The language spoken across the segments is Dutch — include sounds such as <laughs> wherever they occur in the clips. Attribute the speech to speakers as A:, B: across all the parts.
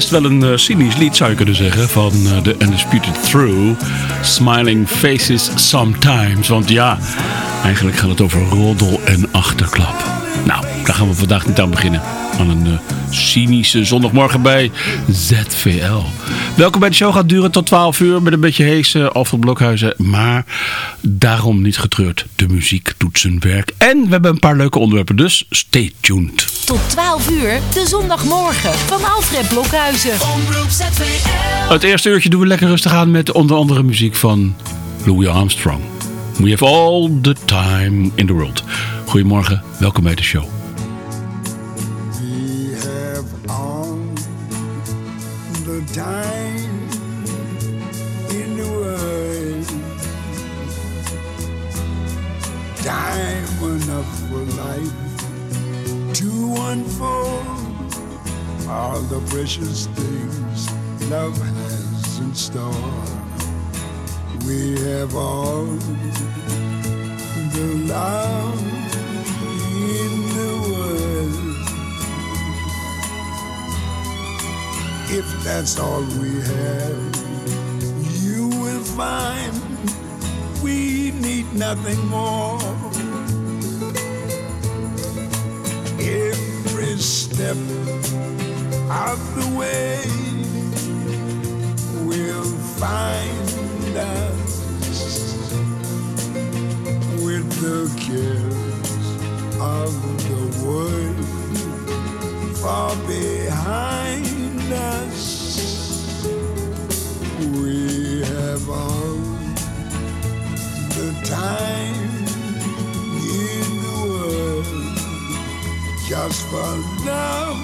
A: Best wel een eh, cynisch lied zou je kunnen zeggen van eh, The Undisputed Through. Smiling Faces Sometimes. Want ja, eigenlijk gaat het over roddel en achterklap. Nou, daar gaan we vandaag niet aan beginnen. Aan een eh, cynische zondagmorgen bij ZVL. Welkom bij de show. Gaat duren tot 12 uur met een beetje hees eh, Alfred Blokhuizen. Maar daarom niet getreurd. De muziek doet zijn werk. En we hebben een paar leuke onderwerpen. Dus stay tuned.
B: Tot 12 uur, de zondagmorgen van Alfred Blokhuizen.
A: Het eerste uurtje doen we lekker rustig aan met onder andere muziek van Louis Armstrong. We have all the time in the world. Goedemorgen, welkom bij de show.
C: Enough for life to unfold all the precious things love has in store. We have all the love in the world. If that's all we have, you will find we need nothing more. Step of the way we'll find us with the cares of the world far behind us. We have all the time just for love,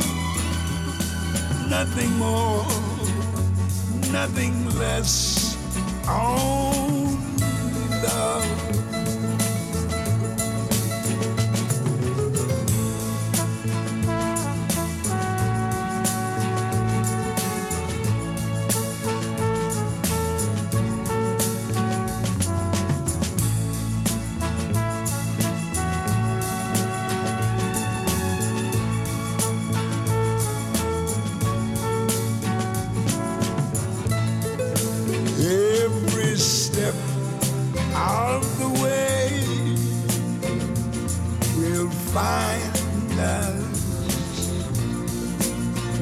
C: nothing more, nothing less. Only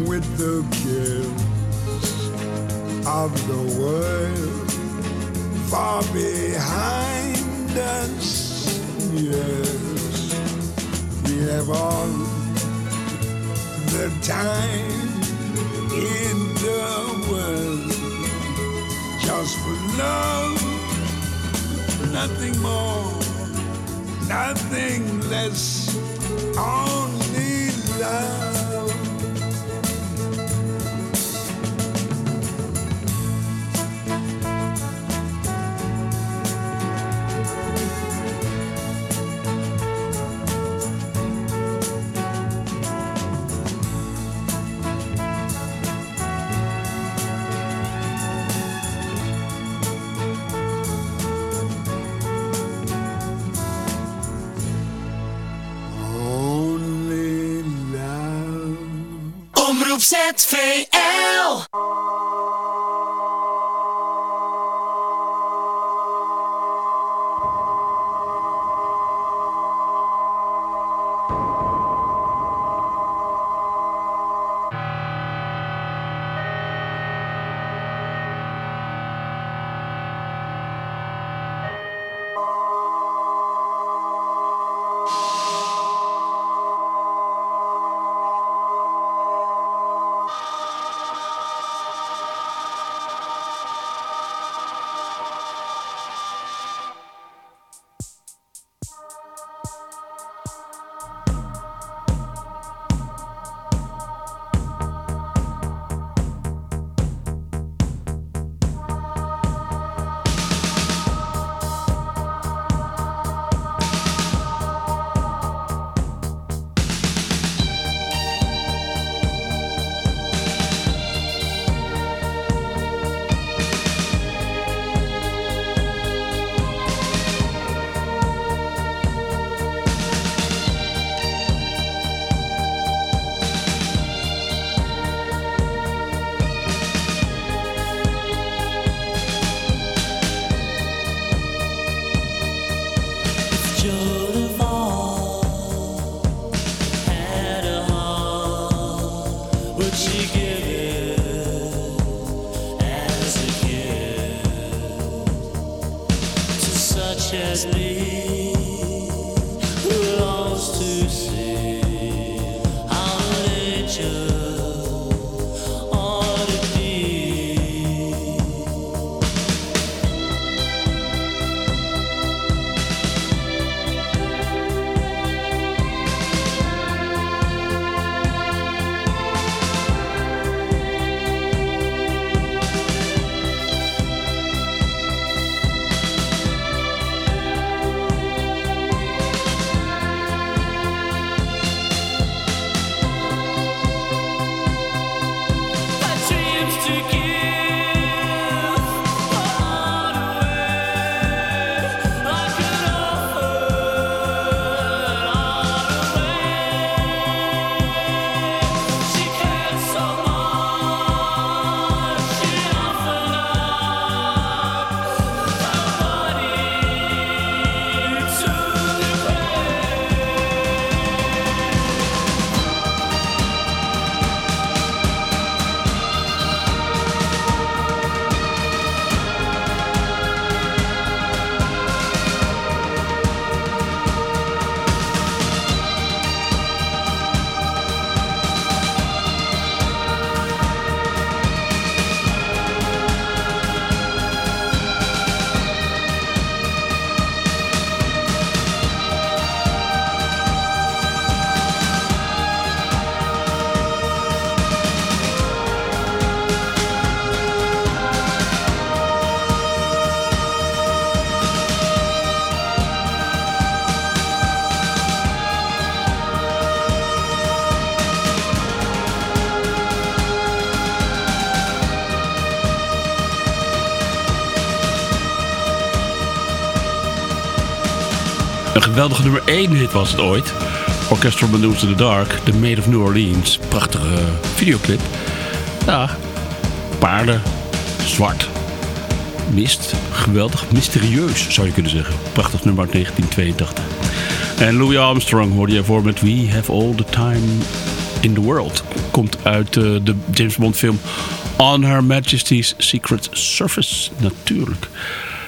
C: with the cares of the world far behind us. Yes, we have all the time in the world just for love, nothing more, nothing less, only love.
D: Let's nummer 1 hit was het ooit. Orchestral Balloons in the Dark, The Maid of New Orleans. Prachtige videoclip. Ja, paarden, zwart, mist. Geweldig, mysterieus zou je kunnen zeggen. Prachtig nummer uit 1982.
A: En Louis Armstrong hoorde je voor met We Have All the Time in the World. Komt uit eh, de James Bond film On Her Majesty's Secret Service, natuurlijk.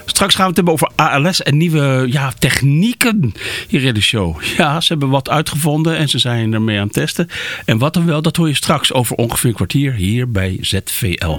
A: Straks gaan we het hebben over ALS en nieuwe ja, technieken hier in de show. Ja, ze hebben wat uitgevonden en ze zijn ermee aan het testen. En wat dan wel, dat hoor je straks over ongeveer een kwartier hier bij ZVL.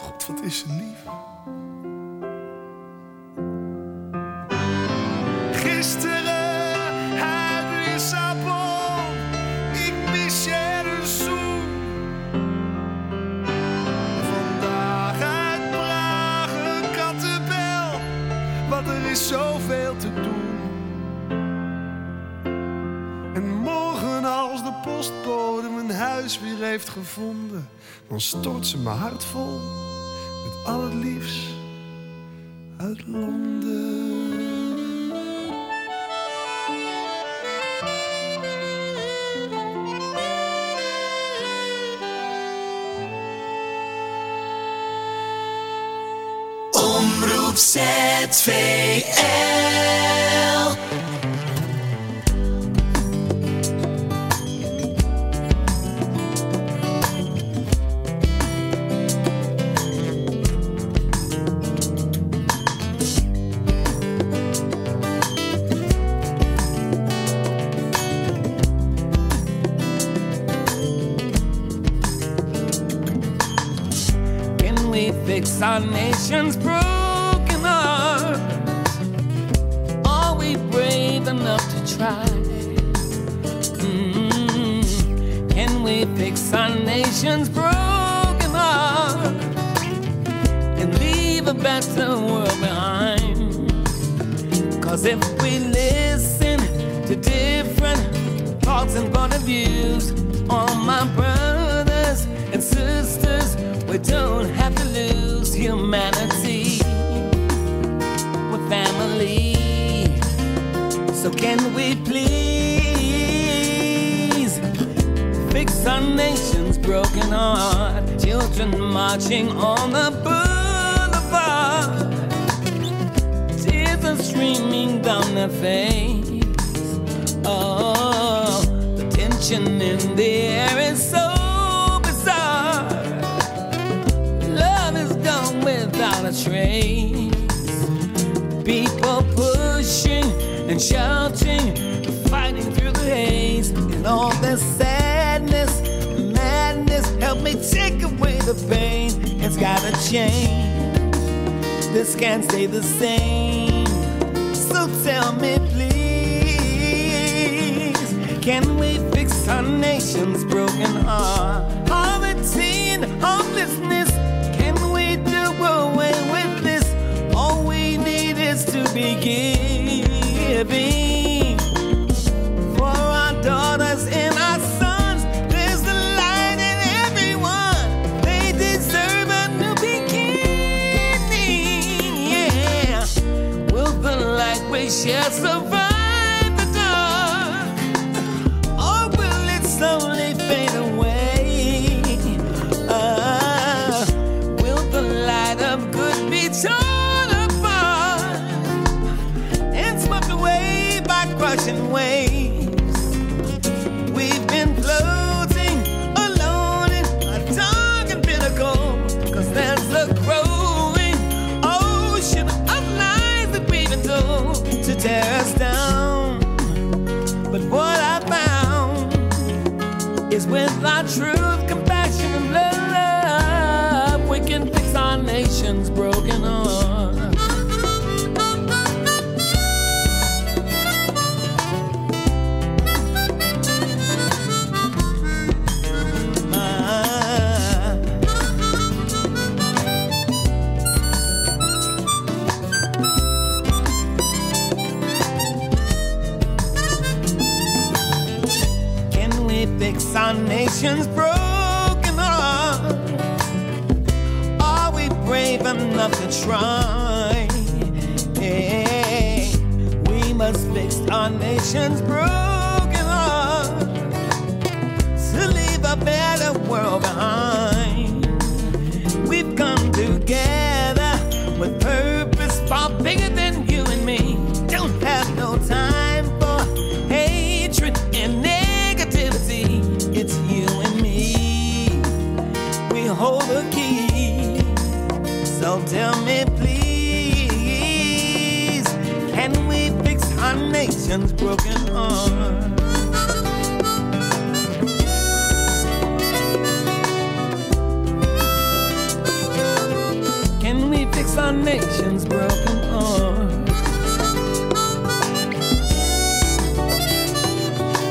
E: God, wat is lief. Gisteren uit Lissabon. Ik mis je een zoen. Vandaag uit Praag een kattenbel. Want er is zoveel te doen. En morgen als de postbode mijn huis weer heeft gevonden, dan stort ze mijn hart vol al het liefst uit Londen.
F: Omroep ZVL.
G: Our nation's broken heart? Are we brave enough to try? Mm, Can we fix our nation's broken heart? And leave a better world behind. Cause if we listen to different thoughts and point of views, all my brothers and sisters, we don't humanity. We're family. So can we please fix our nation's broken heart? Children marching on the boulevard, tears are streaming down their face. Oh, the tension in the air is so a trace. People pushing and shouting, fighting through the haze, and all this sadness, madness. Help me take away the pain. It's gotta change. This can't stay the same. So tell me, please, can we fix our nation's broken heart? Poverty and homelessness, to be giving for our daughters and our sons. There's the light in everyone. They deserve a new beginning. Yeah. Will the light we share survive nation's broken heart? Are we brave enough to try? Yeah. We must fix our nation's broken heart to leave a better world behind. We've come together nation's broken heart? Can we fix our nation's broken heart?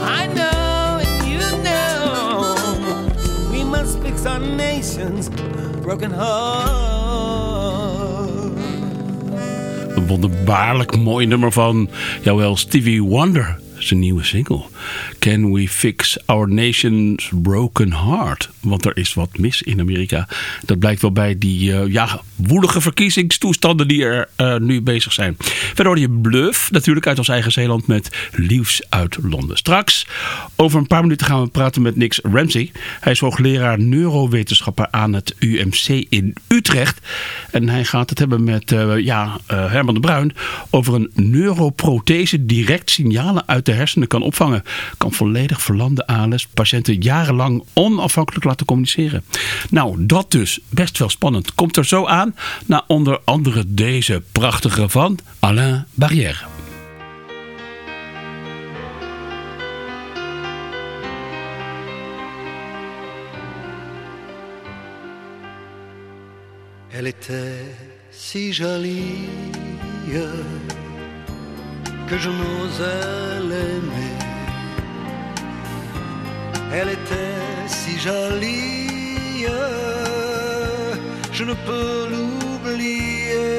G: I know and you know we must fix our nation's broken heart.
A: Wonderbaarlijk mooi nummer van, jawel, Stevie Wonder. Zijn nieuwe single. Can we fix our nation's broken heart? Want er is wat mis in Amerika. Dat blijkt wel bij die eh, ja, woelige verkiezingstoestanden die er eh, nu bezig zijn. Verder hoor je Bluff, natuurlijk uit ons eigen Zeeland met Liefs uit Londen. Straks, over een paar minuten gaan we praten met Nix Ramsey. Hij is hoogleraar neurowetenschapper aan het UMC in Utrecht. En hij gaat het hebben met eh, ja, Herman de Bruin over een neuroprothese direct signalen uit de hersenen kan opvangen. Kan volledig verlamde ALS patiënten jarenlang onafhankelijk laten communiceren. Nou, dat dus best wel spannend. Komt er zo aan na onder andere deze prachtige van Alain Barrière.
H: Elle était si jolie que je n'osais l'aimer. Elle était si jolie, je ne peux l'oublier.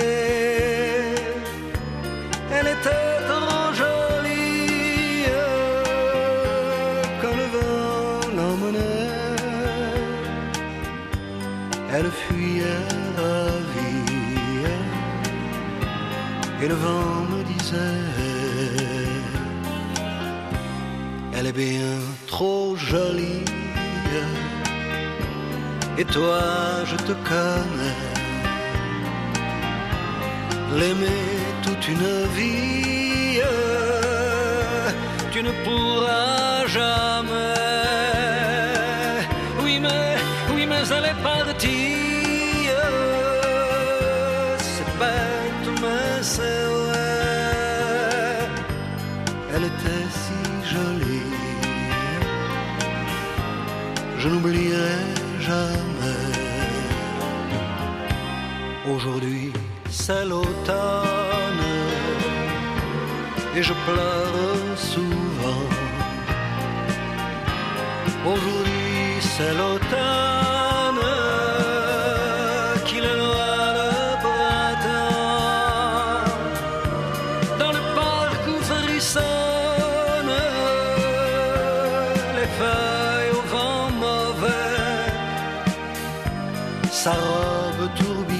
H: Elle était trop jolie quand le vent l'emmenait. Elle fuyait ravie et le vent me disait Elle est bien trop jolie et toi je te connais. L'aimer toute une vie tu ne pourras jamais. Oui mais oui mais elle est partie. C'est bête mais c'est vrai. Elle était si jolie. Je n'oublierai je pleure souvent. Aujourd'hui c'est l'automne qu'il est loin le printemps. Dans le parc où frissonnent les feuilles au vent mauvais sa robe tourbillonne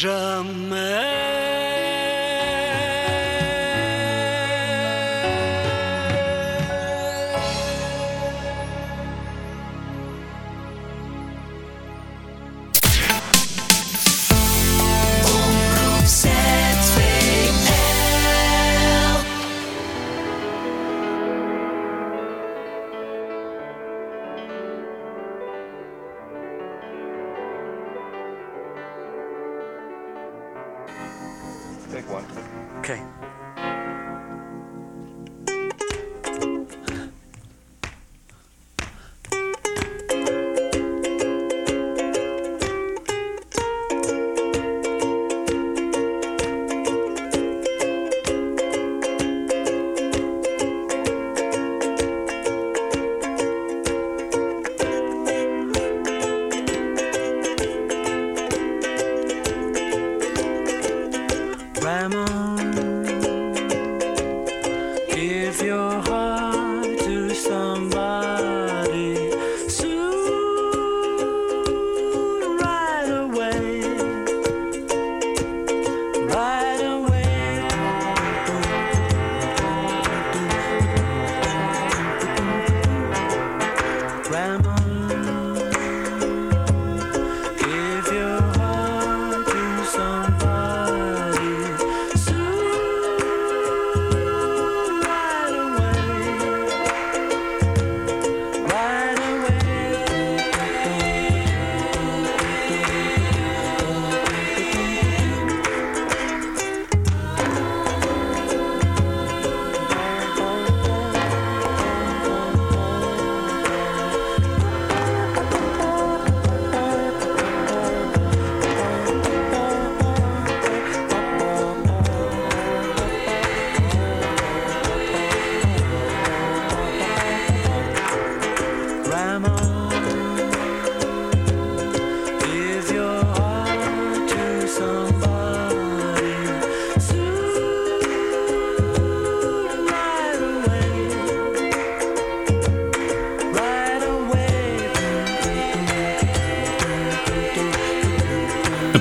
I: J'aime
A: glamour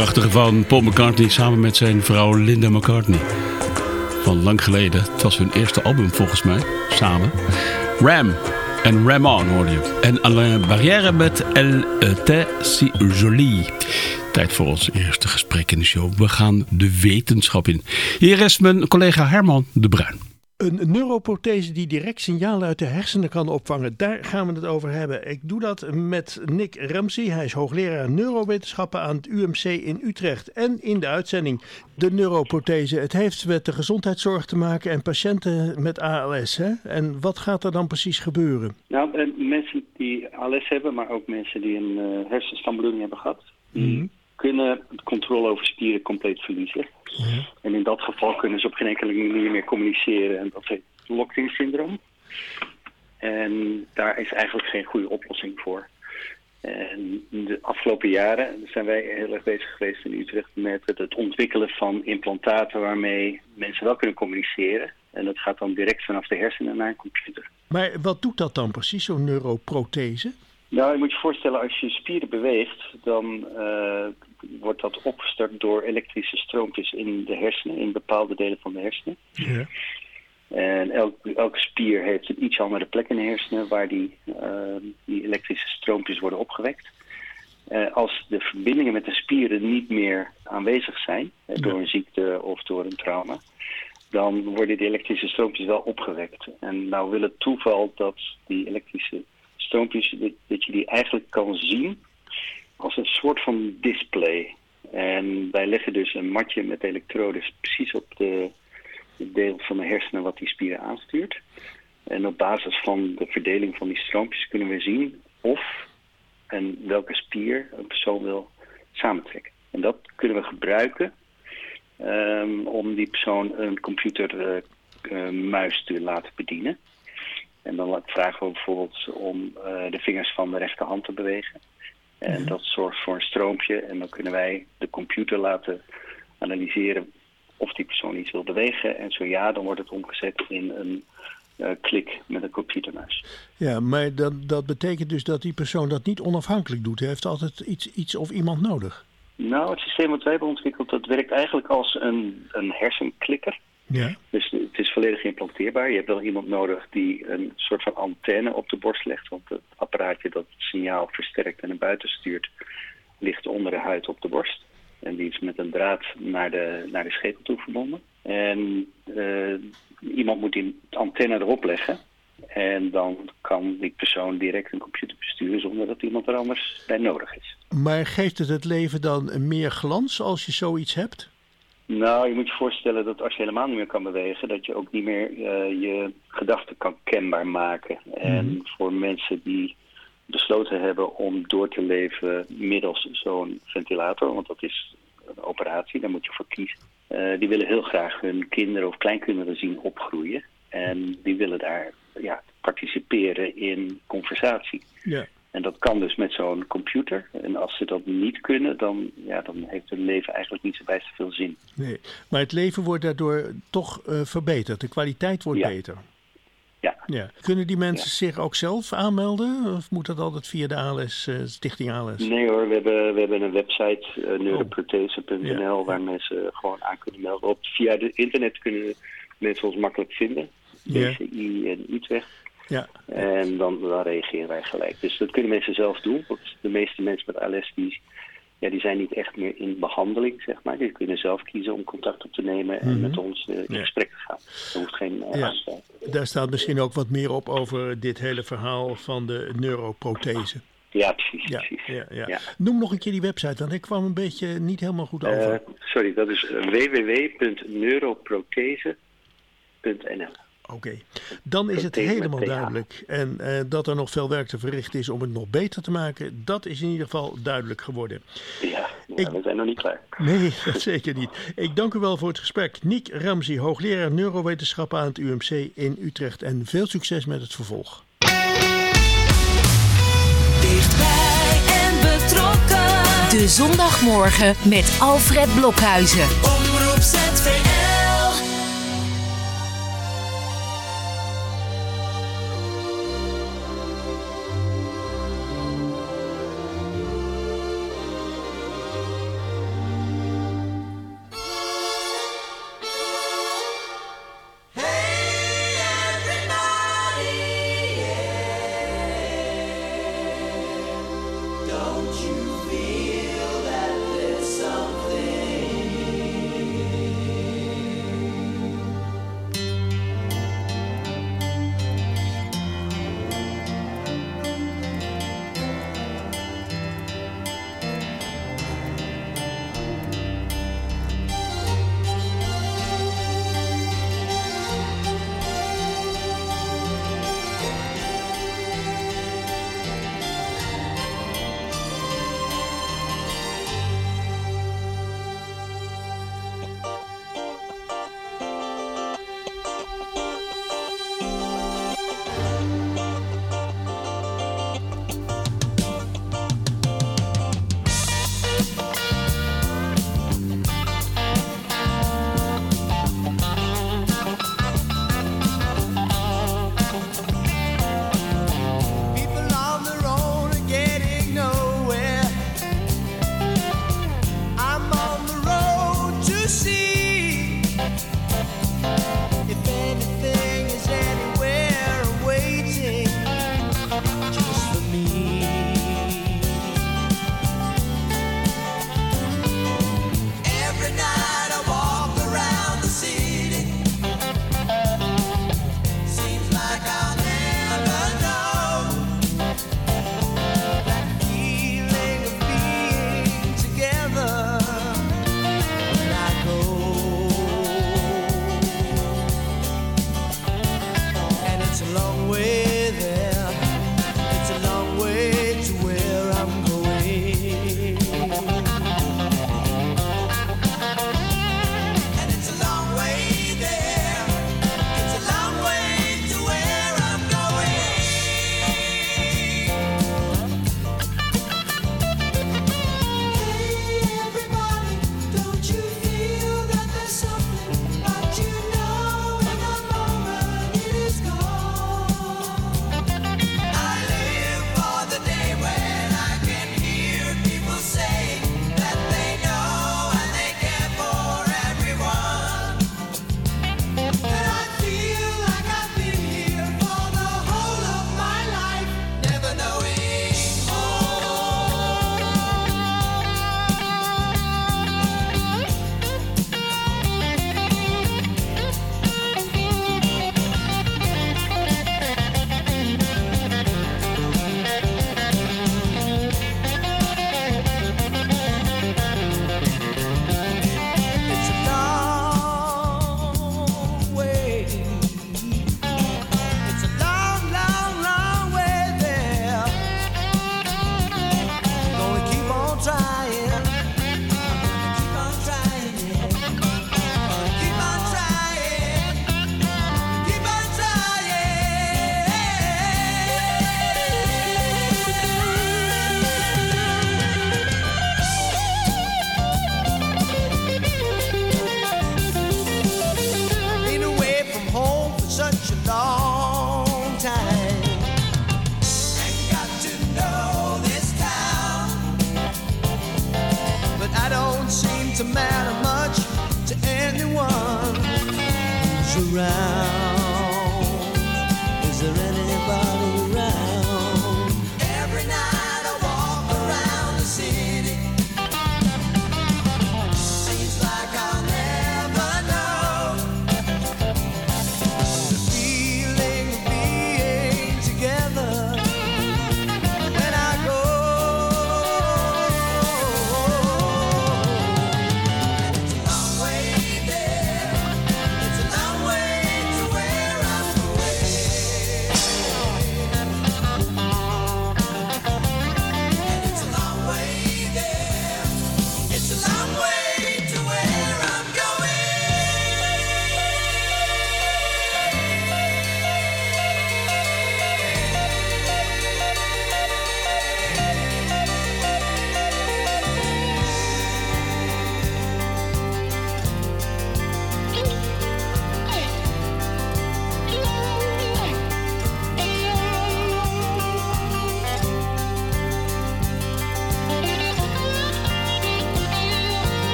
A: prachtige van Paul McCartney samen met zijn vrouw Linda McCartney. Van lang geleden. Het was hun eerste album volgens mij. Samen. Ram en Ramon hoorde je. En Alain Barrière met Elle était jolie. Tijd voor ons eerste gesprek in de show. We gaan de wetenschap in. Hier is mijn collega Herman de Bruin.
J: Een neuroprothese die direct signalen uit de hersenen kan opvangen. Daar gaan we het over hebben. Ik doe dat met Nick Ramsey. Hij is hoogleraar neurowetenschappen aan het UMC in Utrecht. En in de uitzending de neuroprothese. Het heeft met de gezondheidszorg te maken en patiënten met ALS. Hè? En wat gaat er dan precies gebeuren?
K: Nou, eh, mensen die ALS hebben, maar ook mensen die een uh, hersenstamboeding hebben gehad, die kunnen de controle over spieren compleet verliezen. En in dat geval kunnen ze op geen enkele manier meer communiceren. En dat heet locked-in syndroom. En daar is eigenlijk geen goede oplossing voor. En de afgelopen jaren zijn wij heel erg bezig geweest in Utrecht met het ontwikkelen van implantaten waarmee mensen wel kunnen communiceren. En dat gaat dan direct vanaf de hersenen naar een computer.
J: Maar wat doet dat dan precies, zo'n neuroprothese?
K: Nou, je moet je voorstellen, als je spieren beweegt, dan uh, wordt dat opgestart door elektrische stroompjes in de hersenen, in bepaalde delen van de hersenen.
J: Ja.
K: En elk, elke spier heeft een iets andere plek in de hersenen waar die, uh, die elektrische stroompjes worden opgewekt. Uh, als de verbindingen met de spieren niet meer aanwezig zijn, ja. door een ziekte of door een trauma, dan worden die elektrische stroompjes wel opgewekt. En nou wil het toeval dat die elektrische dat je die eigenlijk kan zien als een soort van display. En wij leggen dus een matje met elektrodes precies op de, het deel van de hersenen wat die spieren aanstuurt. En op basis van de verdeling van die stroompjes kunnen we zien of en welke spier een persoon wil samentrekken. En dat kunnen we gebruiken um, om die persoon een computermuis uh, uh, te laten bedienen. En dan vragen we bijvoorbeeld om uh, de vingers van de rechterhand te bewegen. En dat zorgt voor een stroompje. En dan kunnen wij de computer laten analyseren of die persoon iets wil bewegen. En zo ja, dan wordt het omgezet in een uh, klik met een computermuis.
J: Ja, maar dat, dat betekent dus dat die persoon dat niet onafhankelijk doet. Hij heeft altijd iets, iets of iemand nodig.
K: Nou, het systeem wat wij hebben ontwikkeld, dat werkt eigenlijk als een, een hersenklikker.
J: Ja.
K: Dus het is volledig implanteerbaar. Je hebt wel iemand nodig die een soort van antenne op de borst legt. Want het apparaatje dat het signaal versterkt en naar buiten stuurt, ligt onder de huid op de borst. En die is met een draad naar de, naar de schedel toe verbonden. En uh, iemand moet die antenne erop leggen. En dan kan die persoon direct een computer besturen zonder dat iemand er anders bij nodig is.
J: Maar geeft het het leven dan meer glans als je zoiets hebt?
K: Nou, je moet je voorstellen dat als je helemaal niet meer kan bewegen, dat je ook niet meer uh, je gedachten kan kenbaar maken. Mm. En voor mensen die besloten hebben om door te leven middels zo'n ventilator, want dat is een operatie, daar moet je voor kiezen. Uh, die willen heel graag hun kinderen of kleinkinderen zien opgroeien. En die willen daar ja, participeren in conversatie.
J: Ja.
K: En dat kan dus met zo'n computer. En als ze dat niet kunnen, dan, ja, dan heeft hun leven eigenlijk niet zo bijster veel zin.
J: Nee, maar het leven wordt daardoor toch uh, verbeterd. De kwaliteit wordt
K: ja.
J: beter.
K: Ja.
J: ja. Kunnen die mensen ja. zich ook zelf aanmelden? Of moet dat altijd via de ALS, uh, Stichting ALS?
K: Nee hoor, we hebben, we hebben een website, uh, neuroprothese.nl, oh. waar mensen gewoon aan kunnen melden. Op, via het internet kunnen mensen ons makkelijk vinden. DCI en Utrecht.
J: Ja.
K: En dan, dan reageren wij gelijk. Dus dat kunnen mensen zelf doen. Want de meeste mensen met ALS die, ja, die zijn niet echt meer in behandeling, zeg maar. Die kunnen zelf kiezen om contact op te nemen en mm -hmm. met ons uh, in ja. gesprek te gaan. Er hoeft geen uh,
J: ja. Daar staat misschien ook wat meer op over dit hele verhaal van de neuroprothese.
K: Ja, precies.
J: Ja,
K: precies.
J: ja, Noem nog een keer die website, want ik kwam een beetje niet helemaal goed
K: uh,
J: over.
K: sorry, dat is www.neuroprothese.nl
J: Oké, okay. dan is het helemaal duidelijk. En uh, dat er nog veel werk te verrichten is om het nog beter te maken, dat is in ieder geval duidelijk geworden.
K: Ja, ja ik... we zijn nog niet klaar.
J: Nee, <laughs> dat zeker niet. Ik dank u wel voor het gesprek. Nick Ramsey, hoogleraar neurowetenschappen aan het UMC in Utrecht. En veel succes met het vervolg.
F: Dichtbij en betrokken.
B: De zondagmorgen met Alfred Blokhuizen.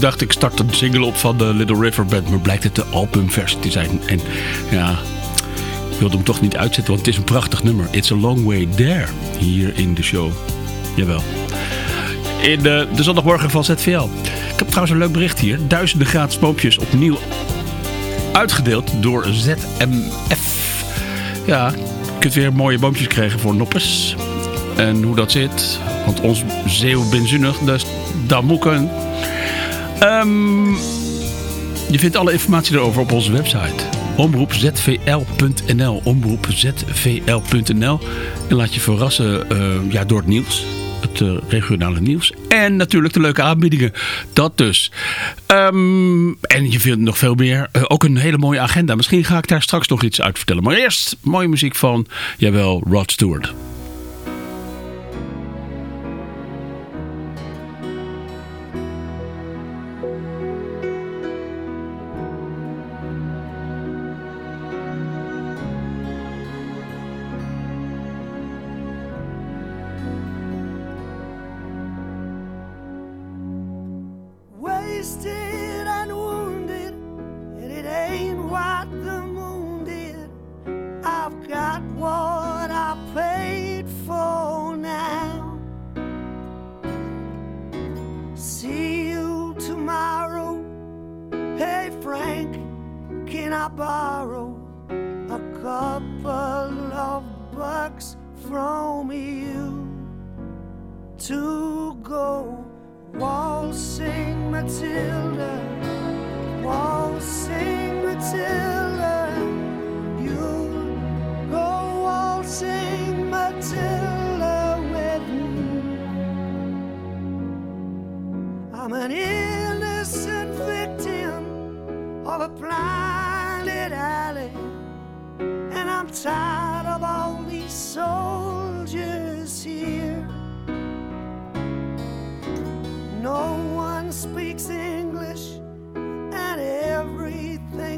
A: Ik dacht, ik start een single op van de Little River Band, maar blijkt het de albumversie te zijn. En ja, ik wilde hem toch niet uitzetten, want het is een prachtig nummer. It's a long way there, hier in de show. Jawel. In de, de zondagmorgen van ZVL. Ik heb trouwens een leuk bericht hier. Duizenden gratis boompjes opnieuw uitgedeeld door ZMF. Ja, je kunt weer mooie boompjes krijgen voor noppes. En hoe dat zit, want ons zeeuw benzunig, dus dat moet. Ehm, je vindt alle informatie erover op onze website. Omroepzvl.nl Omroepzvl.nl En laat je verrassen eh, ja, door het nieuws. Het eh, regionale nieuws. En natuurlijk de leuke aanbiedingen. Dat dus. Ehm, en je vindt nog veel meer. Eh, ook een hele mooie agenda. Misschien ga ik daar straks nog iets uit vertellen. Maar eerst mooie muziek van, jawel, Rod Stewart.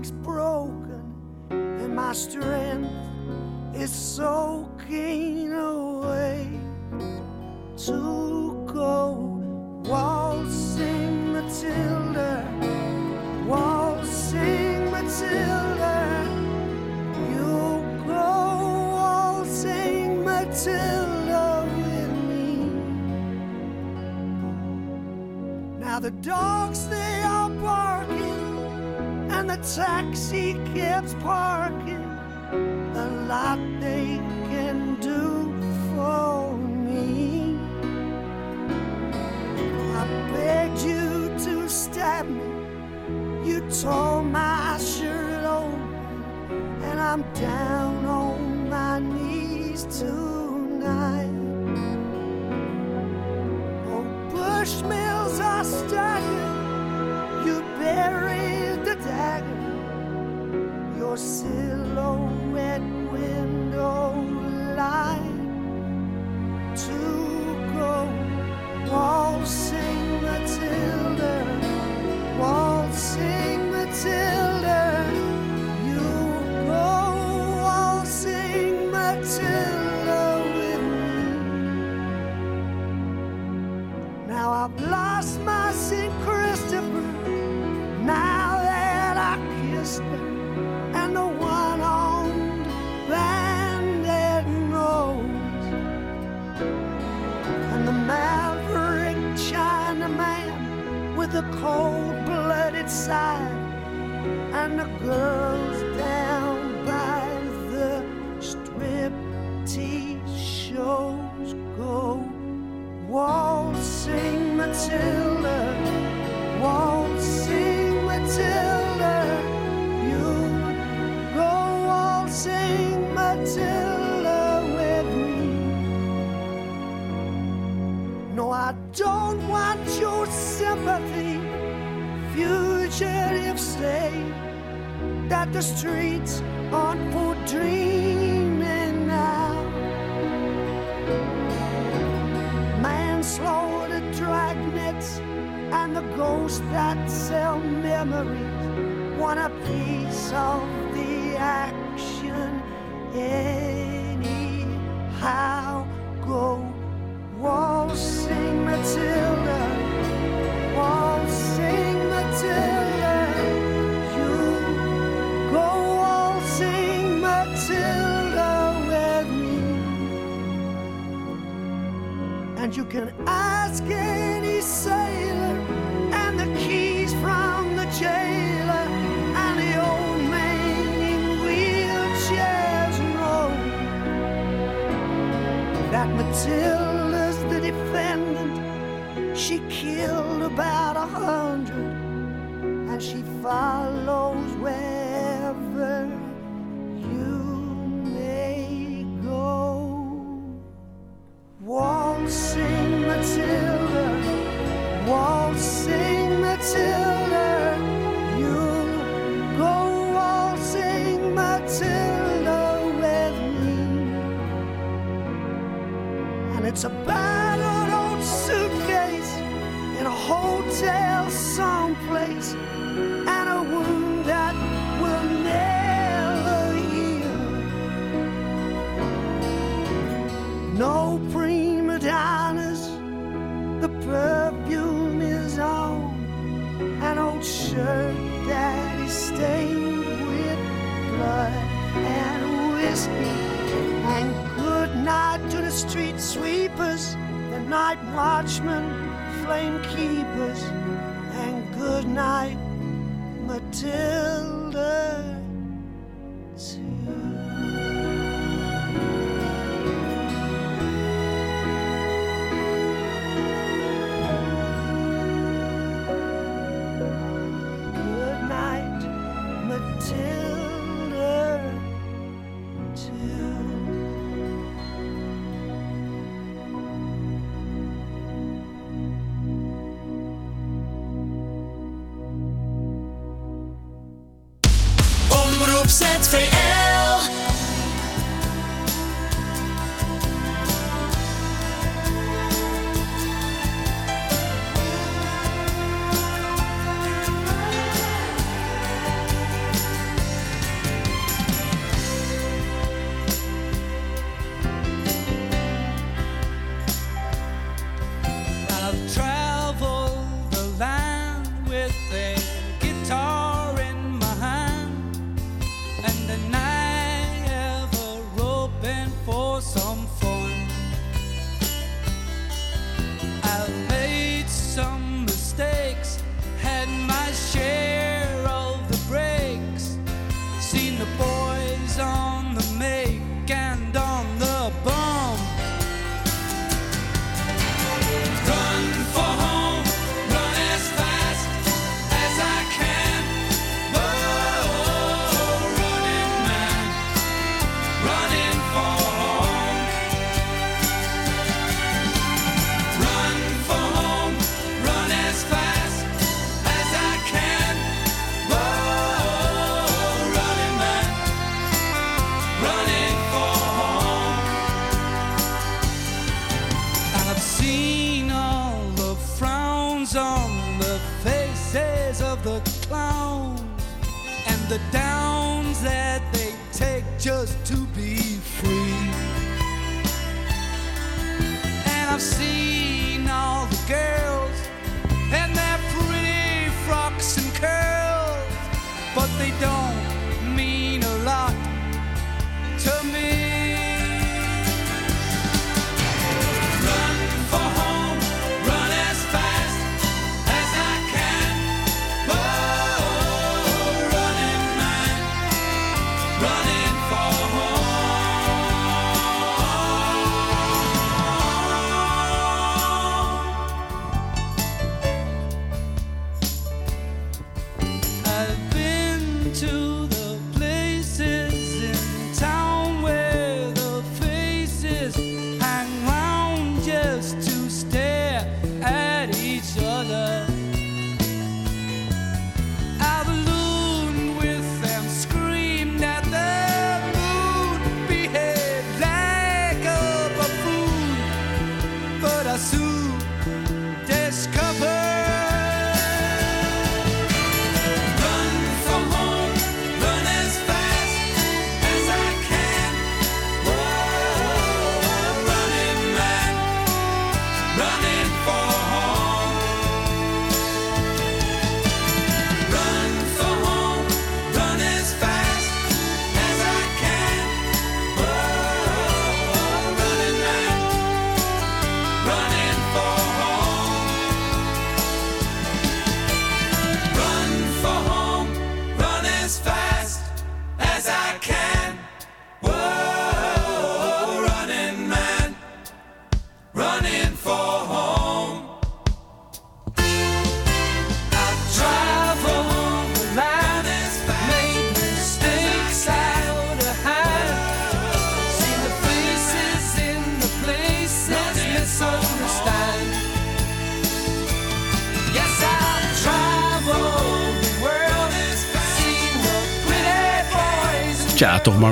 L: Everything's broken. And my strength is soaking away to go waltzing Matilda, waltzing Matilda. You go waltzing Matilda with me. Now the dogs they are barking, taxi cabs parking. A lot they can do for me. I begged you to stab me. You tore my shirt open, and I'm down on my knees tonight. Oh, Bushmills are staggered. Silhouette window light to go Matilda, waltzing The cold-blooded side, and the girls down by the striptease shows go waltzing Matilda, the streets aren't for dreaming now. Manslaughter, dragnets, and the ghosts that sell memories want a piece of the action hotel someplace, and a wound that will never heal. No prima donnas, the perfume is on an old shirt that is stained with blood and whiskey. And good night to the street sweepers, the night watchmen, flame keepers, and good night, Matilda,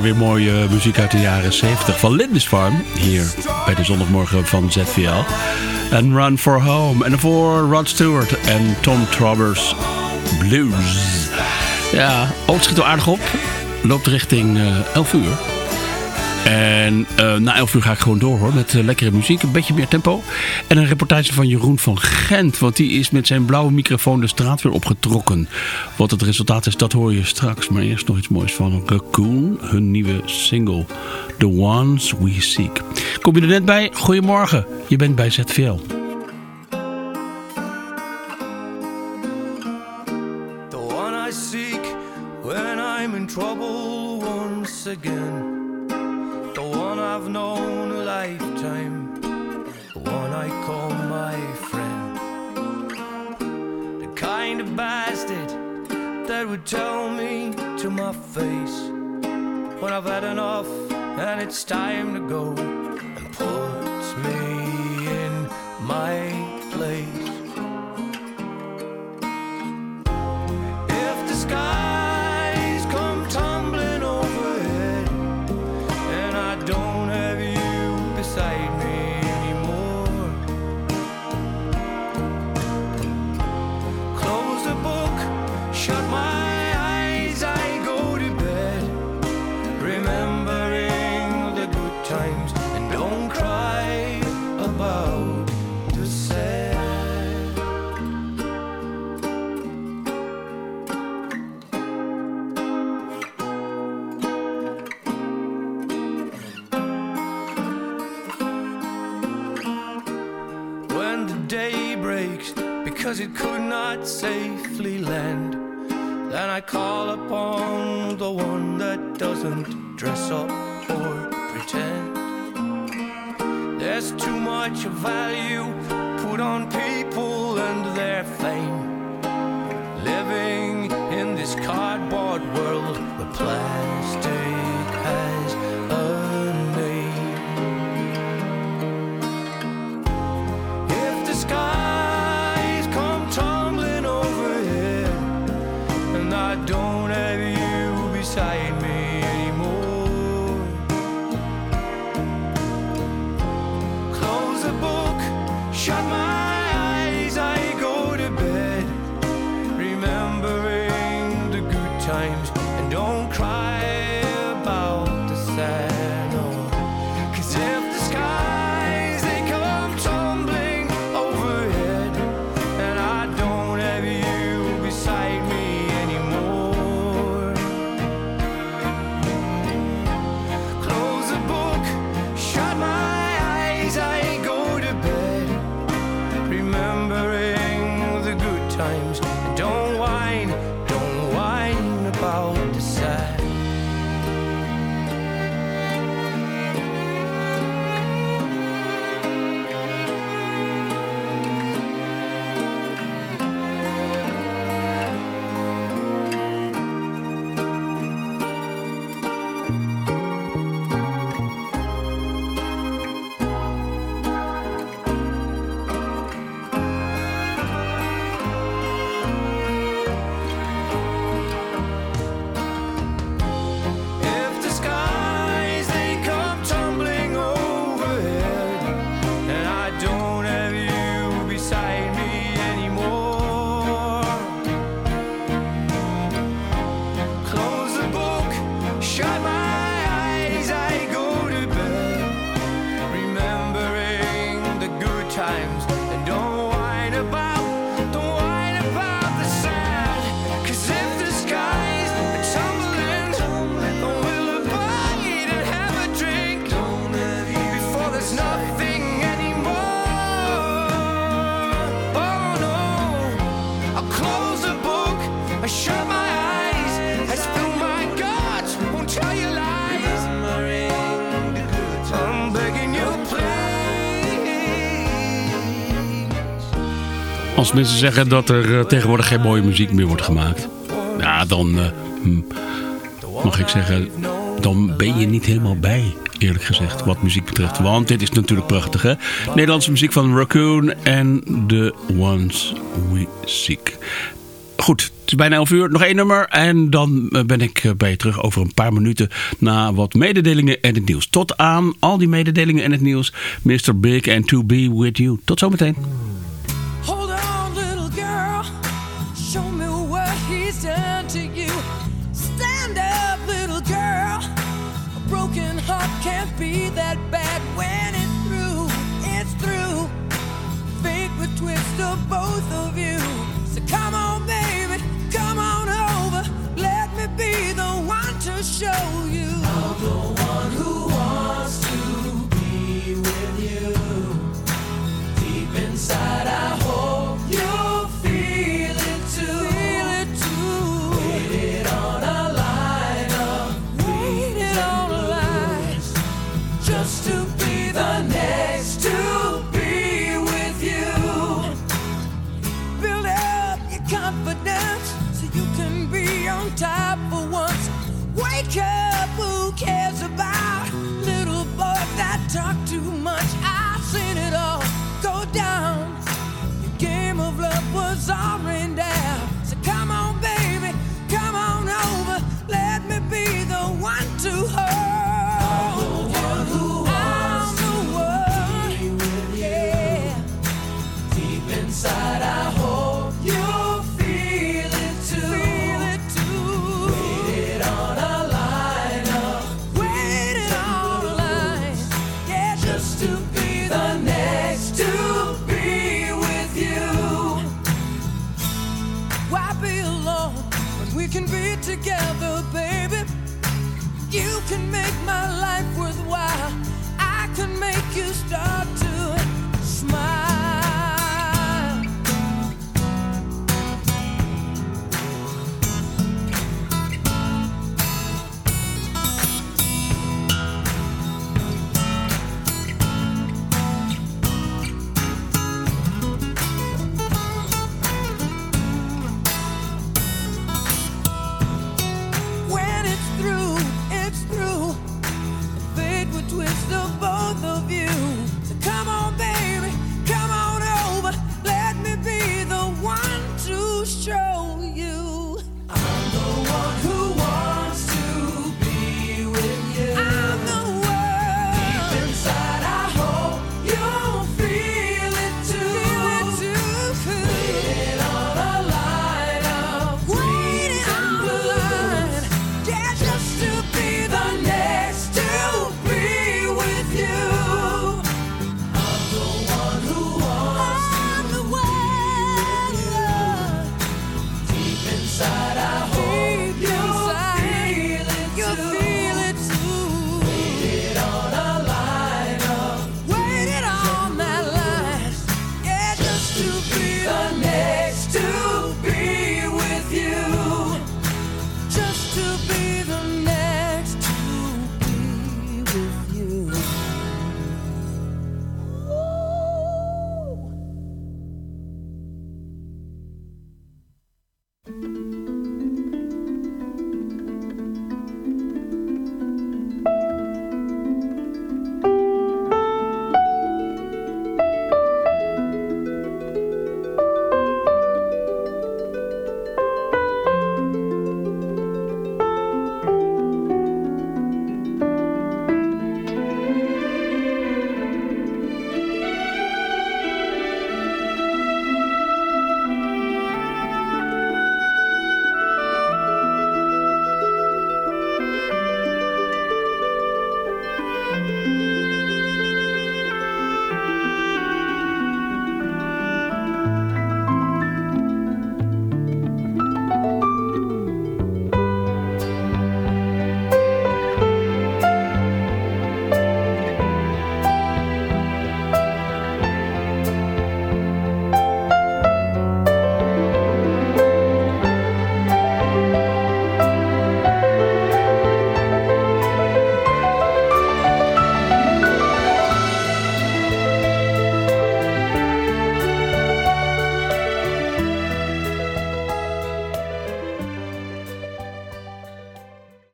A: weer mooie eh, muziek uit de jaren 70 van Lindisfarne. Hier bij de zondagmorgen van ZVL. En Run for Home. En voor Rod Stewart en Tom Travers Blues. Ja, oh, het aardig op. Loopt richting eh, 11 uur. En eh, na 11 uur ga ik gewoon door hoor. Met eh, lekkere muziek, een beetje meer tempo. En een reportage van Jeroen van Gent. Want die is met zijn blauwe microfoon de straat weer opgetrokken. Wat het resultaat is, dat hoor je straks. Maar eerst nog iets moois van Raccoon. Hun nieuwe single. The Ones We Seek. Kom je er net bij? Goedemorgen. Je bent bij ZVL.
I: that would tell me to my face when I've had enough and it's time to go. safely land. Then I call upon the one that doesn't dress up or pretend. There's too much value
A: mensen zeggen dat er eh, tegenwoordig geen mooie muziek meer wordt gemaakt. Ja, dan eh, hm, mag ik zeggen, dan ben je niet helemaal bij eerlijk gezegd, wat muziek betreft. Want dit is natuurlijk prachtig, hè? Nederlandse muziek van Raccoon en The Ones We Seek. Goed, het is bijna elf uur. Nog één nummer en dan eh, ben ik bij je terug over een paar minuten... na wat mededelingen en het nieuws. Tot aan al die mededelingen en het nieuws. Mr. Big and To Be With You. Tot zometeen.
G: show.